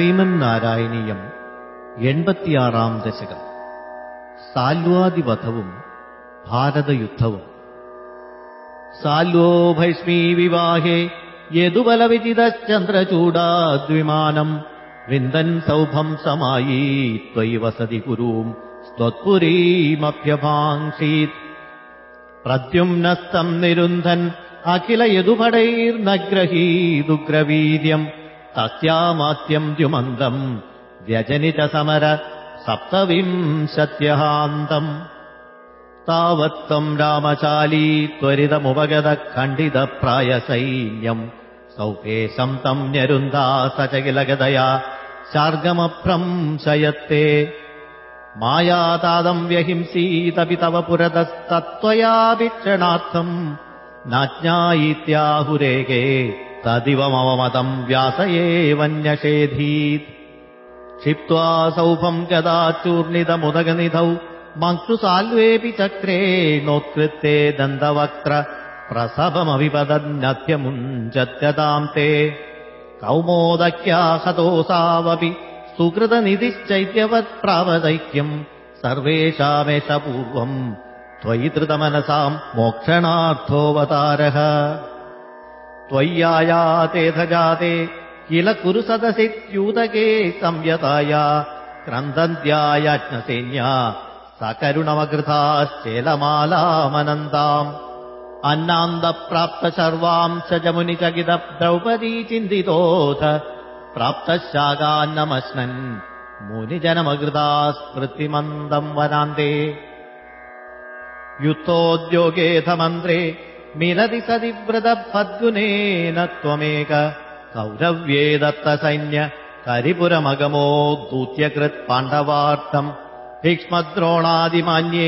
ശ്രീമന്നാരായണീയം എൺപത്തിയാറാം ദശകം സാല്വാദിവധവും ഭാരതയുദ്ധവും സാല്വോ ഭൈഷ്മീ വിവാഹേ യദുബലവിജിതശ്ചന്ദ്രചൂടാദ്വിമാനം വിന്ദൻ സൗഭം സമായി ത്വയി വസതി കുരൂം സ്ത്വത്പുരീമഭ്യഭാംക്ഷീത് പ്രദ്യുമ്നസ്തം तस्यामात्यम् द्युमन्दम् व्यजनितसमर सप्तविंशत्यहान्तम्। तावत्तम् रामचाली त्वरितमुपगत खण्डितप्रायसैन्यम् सौकेशम् तम् न्यरुन्धा स च किलगदया शार्गमप्रंशयत्ते मायातादम् व्यहिंसीदपि तव पुरतस्तत्त्वया वीक्षणार्थम् नाज्ञायीत्याहुरेके। तदिवमवमतम् व्यासयेवन्यषेधीत् क्षिप्त्वा सौभम् सौपम् गदाचूर्णिदमुदगनिधौ मङ्कुसाल्वेऽपि चक्रे नोत्कृत्ते दन्तवक्त्र प्रसवमविपदन्यत्यमुञ्चत्यताम् ते। कौमोदक्या सतोसावपि सुकृतनिधिश्चैत्यवत्प्रावदैक्यम् सर्वेषामेष पूर्वम् त्वयि धृतमनसाम् मोक्षणार्थोऽवतारः। त्वय्यायातेऽथ जाते किल कुरु सदसित्यूतके संयताया क्रन्दन्त्यायाज्ञसेन्या सकरुणमकृताश्चेलमालामनन्ताम् अन्नान्दप्राप्तशर्वाम् च जमुनिचकित द्रौपदी चिन्तितोऽथ प्राप्तशागान्नमश्नन् मुनिजनमकृता स्मृतिमन्दम् वनान्ते। युद्धोद्योगेऽथ मन्त्रे मिलति सदिव्रतपद्गुनेन त्वमेक कौरव्ये दत्तसैन्य करिपुरमगमो दूत्यकृत् पाण्डवार्थम् भीक्ष्मद्रोणादिमान्ये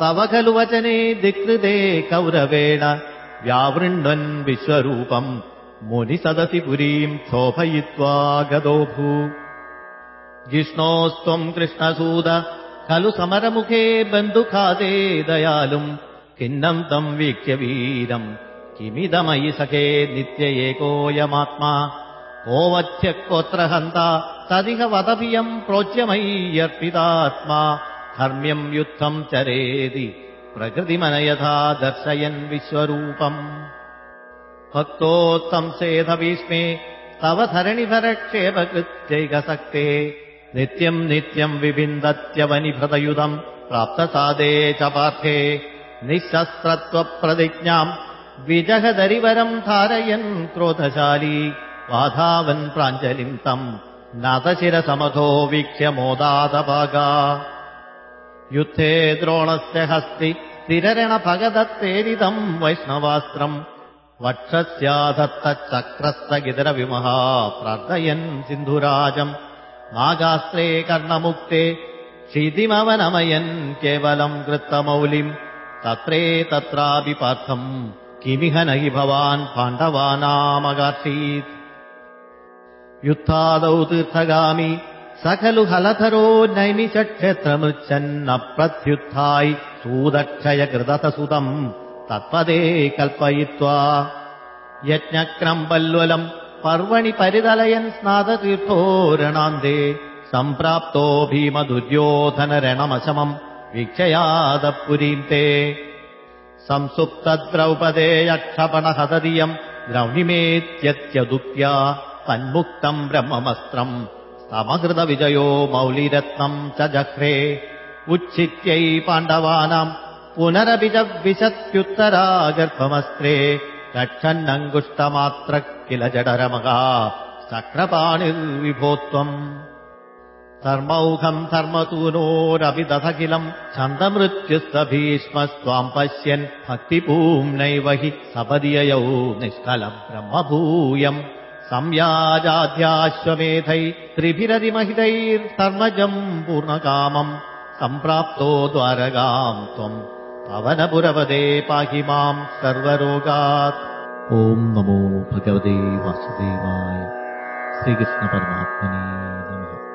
तव खलु वचने दिक्कृते कौरवेण व्यावृण्वन् विश्वरूपम् मुनिसदसि पुरीम् क्षोभयित्वा गदोभू जिष्णोस्त्वम् कृष्णसूद खलु समरमुखे बन्धुखादे दयालुम् खिन्नम् तम् वीक्ष्य वीरम् किमिदमयि सखे नित्य एकोऽयमात्मा को वत्स्य कोऽत्र हन्ता तदिह वदभियम् प्रोच्यमय्यर्पितात्मा। धर्म्यम् युद्धम् चरेति प्रकृतिमनयथा दर्शयन् विश्वरूपम्। भक्तोत्तंसेधभीष्मे तव धरणिभरक्षेपकृत्यैकसक्ते नित्यम् नित्यम् विबिन्दत्यवनिभृतयुधम् प्राप्तसादे च पार्थे निःशस्त्रत्वप्रतिज्ञाम् विजहदरिवरम् धारयन् क्रोधशाली बाधावन् प्राञ्जलिम् तम् नादशिरसमथो वीक्ष्य मोदादभागा। युद्धे द्रोणस्य हस्ति स्थिररणभगदत्तेरिदम् वैष्णवास्त्रम् वक्षस्याधत्तचक्रस्तगिदरविमहा प्रार्थयन् सिन्धुराजम्। नागास्त्रे कर्णमुक्ते क्षितिमवनमयन् केवलम् कृत्तमौलिम् तत्रे तत्रापि पार्थम् किमिह न हि भवान् पाण्डवानामगार्षीत् युद्धादौ तीर्थगामि स खलु हलधरो नैमिषक्षेत्रमृच्छन्नप्रत्युत्थायि सूदक्षयकृदतसुतम्। तत्पदे कल्पयित्वा यज्ञक्रम्बल्वलम् पर्वणि परिदलयन् स्नाततीर्थोरणान्ते सम्प्राप्तो भीमदुर्योधनरणमशमम् वीक्षयादः पुरीम् ते संसुप्तद्रौपदे यक्षपणहददियम् द्रौणिमेत्यत्यदुक्त्या तन्मुक्तम् ब्रह्ममस्त्रम् समहृतविजयो मौलिरत्नम् च जह्रे उच्छित्यै पाण्डवानाम् पुनरपि च विशत्युत्तरा गर्भमस्त्रे रक्षन्नङ्गुष्टमात्र किल जडरमगा चक्रपाणिर्विभोत्वम् धर्मौघम् धर्मतूनोरपि दधखिलम् छन्दमृत्युस्तभीष्मस्त्वाम् पश्यन् भक्तिपूम्नैव हि सपदिययौ निष्कलम् ब्रह्मभूयम् संयाजाध्याश्वमेधै त्रिभिरतिमहितैर्धर्मजम् पूर्णकामम् सम्प्राप्तो द्वारकाम् त्वम् पवनपुरपदे पाहि माम् सर्वरोगात्। ॐ नमो भगवते वासुदेवाय। श्रीकृष्णपरमात्मने नमः